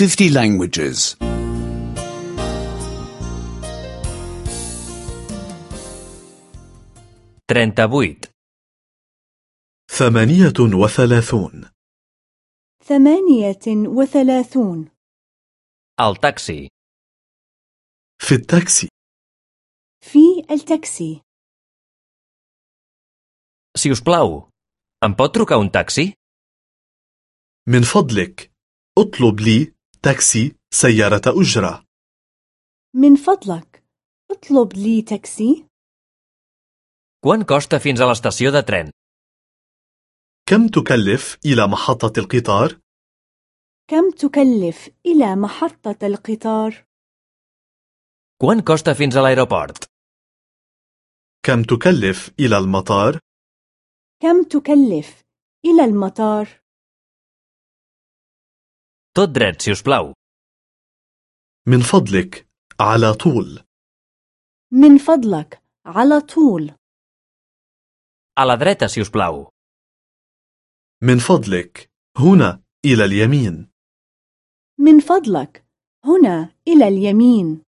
50 languages. 38. ثمانية وثلاثون ثمانية وثلاثون El taxi. في التاكسي في التاكسي Si us plau, em pot trucar un taxi? من فضلك اطلب لي تاكسي سيارة أجرة من فضلك اطلب لي تاكسي Quant costa fins a l'estació de tren? كم تكلف إلى محطة القطار؟ كم تكلف إلى محطة القطار Quant costa fins a l'aeroport? كم تكلف إلى المطار؟ كم تكلف إلى المطار Tot dret, si us plau. من فضلك على طول من فضلك على طول A la dreta, si us plau. من فضلك هنا إلى اليمين من فضلك هنا إلى اليمين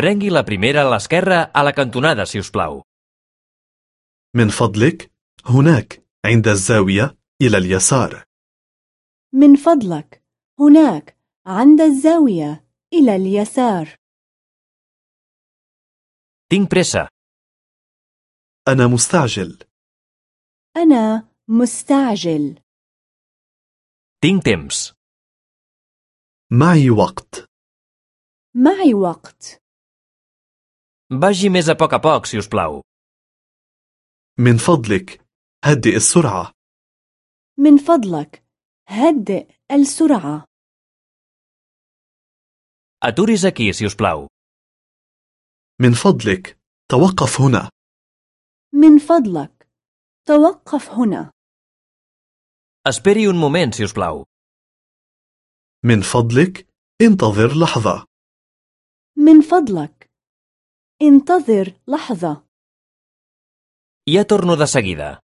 Prengui la primera a l'esquerra a la cantonada, si us plau. من فضلك هناك عند الزاوية إلى اليسار من فضلك. هناك عند الزاوية إلى اليسار. Tinc pressa. أنا مستعجل. أنا مستعجل. Tinc temps. معي وقت. معي وقت. Vagi més a poc a poc, si us plau. من فضلك. هدئ السرعة. من فضلك. هدئ السرعة Aturis aquí, si us plau. من فضلك توقف هنا من فضلك توقف هنا Esperi un moment, si us plau. من فضلك انتظر لحظة من فضلك انتظر لحظة Ja torno de seguida.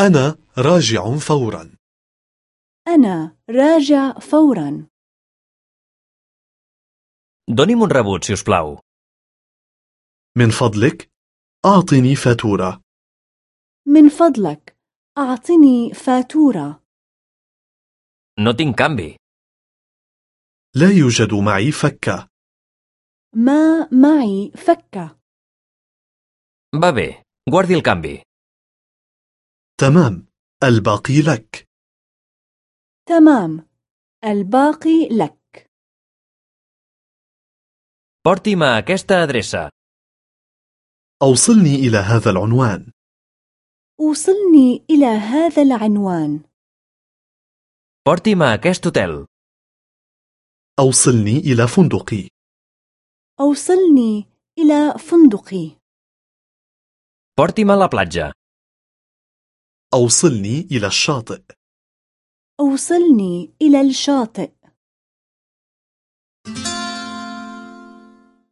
أنا راجع فورا أنا راجع فورا Doni'm un rebut, si us plau. من فضلك أعطني فاتورة من فضلك أعطني فاتورة No tinc canvi. لا يوجد معي فكة ما معي فكة Va bé, guardi el canvi. تمام الباقي لك تمام. الباقي لك. Porti'm a aquesta adreça. أوصلني إلى هذا العنوان. وصلني إلى هذا العنوان. Porti'm a aquest hotel. أوصلني إلى فندقي. أوصلني إلى فندقي. Porti'm a la platja. أوصلني إلى الشاطئ. أوصلني إلى الشاطئ.